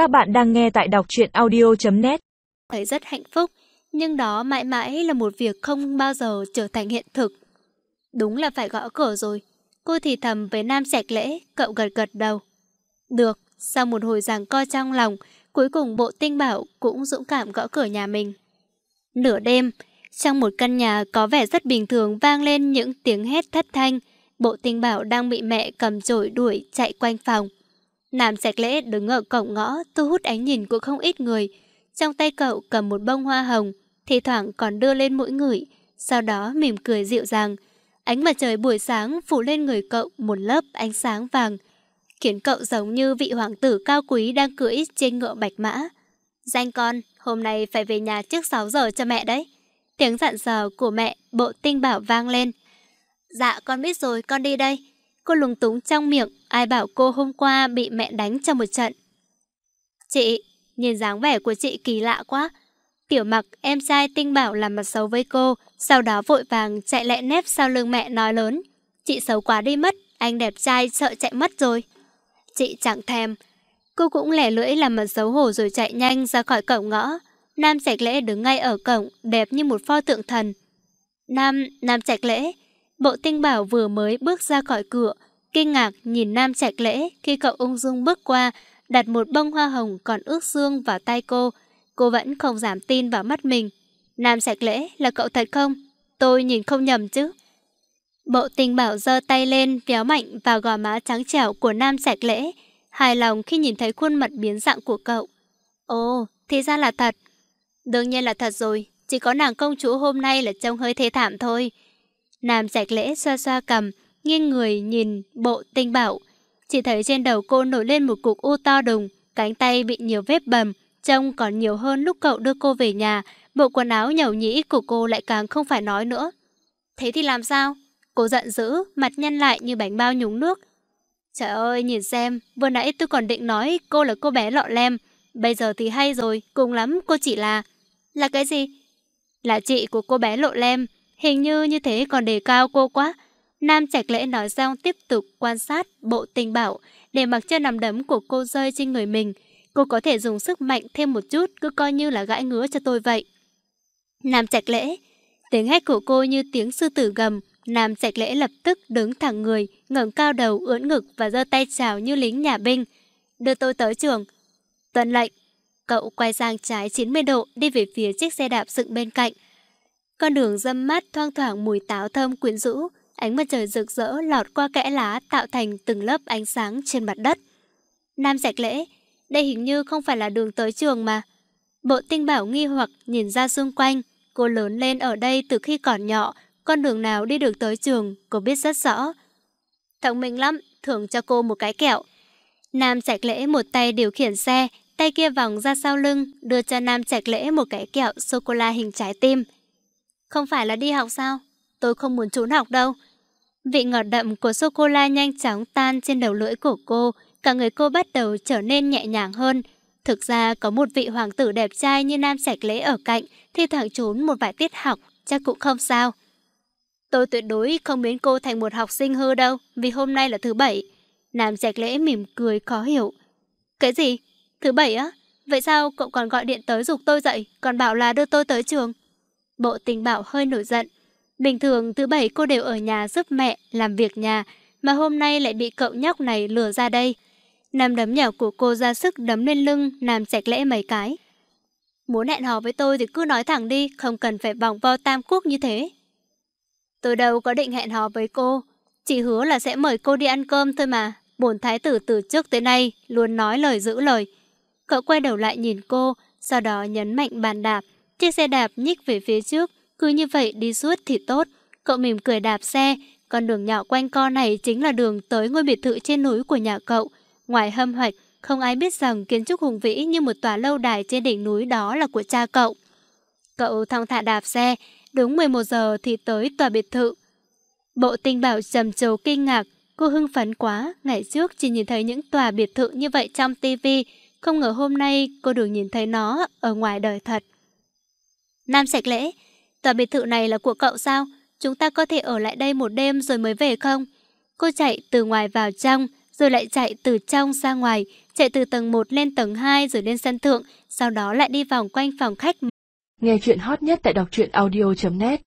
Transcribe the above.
Các bạn đang nghe tại đọc truyện audio.net Thấy rất hạnh phúc, nhưng đó mãi mãi là một việc không bao giờ trở thành hiện thực. Đúng là phải gõ cửa rồi. Cô thì thầm với Nam Sạch Lễ, cậu gật gật đầu. Được, sau một hồi giằng co trong lòng, cuối cùng bộ tinh bảo cũng dũng cảm gõ cửa nhà mình. Nửa đêm, trong một căn nhà có vẻ rất bình thường vang lên những tiếng hét thất thanh, bộ tinh bảo đang bị mẹ cầm chổi đuổi chạy quanh phòng. Nam sạch lễ đứng ở cổng ngõ, thu hút ánh nhìn của không ít người. Trong tay cậu cầm một bông hoa hồng, thì thoảng còn đưa lên mũi người sau đó mỉm cười dịu dàng. Ánh mặt trời buổi sáng phủ lên người cậu một lớp ánh sáng vàng, khiến cậu giống như vị hoàng tử cao quý đang cưỡi trên ngựa bạch mã. Danh con, hôm nay phải về nhà trước 6 giờ cho mẹ đấy. Tiếng dặn dò của mẹ bộ tinh bảo vang lên. Dạ con biết rồi, con đi đây. Cô lúng túng trong miệng, ai bảo cô hôm qua bị mẹ đánh trong một trận. Chị, nhìn dáng vẻ của chị kỳ lạ quá. Tiểu mặc, em trai tinh bảo làm mặt xấu với cô, sau đó vội vàng chạy lẹ nép sau lưng mẹ nói lớn. Chị xấu quá đi mất, anh đẹp trai sợ chạy mất rồi. Chị chẳng thèm. Cô cũng lẻ lưỡi làm mặt xấu hổ rồi chạy nhanh ra khỏi cổng ngõ. Nam Trạch Lễ đứng ngay ở cổng, đẹp như một pho tượng thần. Nam, Nam Trạch Lễ, Bộ tinh bảo vừa mới bước ra khỏi cửa, kinh ngạc nhìn Nam Trạch Lễ khi cậu ung dung bước qua, đặt một bông hoa hồng còn ướt xương vào tay cô. Cô vẫn không dám tin vào mắt mình. Nam Trạch Lễ là cậu thật không? Tôi nhìn không nhầm chứ. Bộ tình bảo giơ tay lên véo mạnh vào gò má trắng trẻo của Nam Trạch Lễ, hài lòng khi nhìn thấy khuôn mặt biến dạng của cậu. Ồ, thì ra là thật. Đương nhiên là thật rồi, chỉ có nàng công chúa hôm nay là trông hơi thê thảm thôi. Nam sạch lễ xoa xoa cầm, nghiêng người nhìn bộ tinh bảo. Chỉ thấy trên đầu cô nổi lên một cục u to đùng, cánh tay bị nhiều vết bầm, trông còn nhiều hơn lúc cậu đưa cô về nhà. Bộ quần áo nhầu nhĩ của cô lại càng không phải nói nữa. Thế thì làm sao? Cô giận dữ, mặt nhăn lại như bánh bao nhúng nước. Trời ơi, nhìn xem, vừa nãy tôi còn định nói cô là cô bé lọ lem. Bây giờ thì hay rồi, cùng lắm cô chỉ là... Là cái gì? Là chị của cô bé lộ lem. Hình như như thế còn đề cao cô quá. Nam Trạch Lễ nói xong tiếp tục quan sát bộ tình bảo để mặc cho nằm đấm của cô rơi trên người mình. Cô có thể dùng sức mạnh thêm một chút cứ coi như là gãi ngứa cho tôi vậy. Nam Trạch Lễ Tiếng hét của cô như tiếng sư tử gầm. Nam Trạch Lễ lập tức đứng thẳng người, ngẩng cao đầu ưỡn ngực và giơ tay chào như lính nhà binh. Đưa tôi tới trường. Tuần lệnh. Cậu quay sang trái 90 độ đi về phía chiếc xe đạp dựng bên cạnh. Con đường dâm mát thoang thoảng mùi táo thơm quyến rũ, ánh mặt trời rực rỡ lọt qua kẽ lá tạo thành từng lớp ánh sáng trên mặt đất. Nam Trạch Lễ, đây hình như không phải là đường tới trường mà. Bộ tinh bảo nghi hoặc nhìn ra xung quanh, cô lớn lên ở đây từ khi còn nhỏ, con đường nào đi được tới trường, cô biết rất rõ. Thông minh lắm, thưởng cho cô một cái kẹo. Nam Trạch Lễ một tay điều khiển xe, tay kia vòng ra sau lưng, đưa cho Nam Trạch Lễ một cái kẹo sô-cô-la hình trái tim. Không phải là đi học sao? Tôi không muốn trốn học đâu. Vị ngọt đậm của sô-cô-la nhanh chóng tan trên đầu lưỡi của cô, cả người cô bắt đầu trở nên nhẹ nhàng hơn. Thực ra có một vị hoàng tử đẹp trai như Nam Sạch Lễ ở cạnh, thi thoảng trốn một vài tiết học, chắc cũng không sao. Tôi tuyệt đối không biến cô thành một học sinh hư đâu, vì hôm nay là thứ bảy. Nam Sạch Lễ mỉm cười khó hiểu. Cái gì? Thứ bảy á? Vậy sao cậu còn gọi điện tới dục tôi dậy, còn bảo là đưa tôi tới trường? Bộ tình bảo hơi nổi giận. Bình thường thứ bảy cô đều ở nhà giúp mẹ làm việc nhà, mà hôm nay lại bị cậu nhóc này lừa ra đây. Nam đấm nhỏ của cô ra sức đấm lên lưng, Nam sạch lẽ mấy cái. Muốn hẹn hò với tôi thì cứ nói thẳng đi, không cần phải vòng vo tam quốc như thế. Tôi đâu có định hẹn hò với cô, chỉ hứa là sẽ mời cô đi ăn cơm thôi mà. Bổn thái tử từ trước tới nay luôn nói lời giữ lời. Cậu quay đầu lại nhìn cô, sau đó nhấn mạnh bàn đạp, Chiếc xe đạp nhích về phía trước, cứ như vậy đi suốt thì tốt. Cậu mỉm cười đạp xe, con đường nhỏ quanh co này chính là đường tới ngôi biệt thự trên núi của nhà cậu. Ngoài hâm hoạch, không ai biết rằng kiến trúc hùng vĩ như một tòa lâu đài trên đỉnh núi đó là của cha cậu. Cậu thong thả đạp xe, đúng 11 giờ thì tới tòa biệt thự. Bộ tinh bảo trầm trồ kinh ngạc, cô hưng phấn quá, ngày trước chỉ nhìn thấy những tòa biệt thự như vậy trong tivi, không ngờ hôm nay cô được nhìn thấy nó ở ngoài đời thật. Nam Sạch Lễ, tòa biệt thự này là của cậu sao? Chúng ta có thể ở lại đây một đêm rồi mới về không? Cô chạy từ ngoài vào trong, rồi lại chạy từ trong ra ngoài, chạy từ tầng 1 lên tầng 2 rồi lên sân thượng, sau đó lại đi vòng quanh phòng khách. Nghe chuyện hot nhất tại đọc truyện audio.net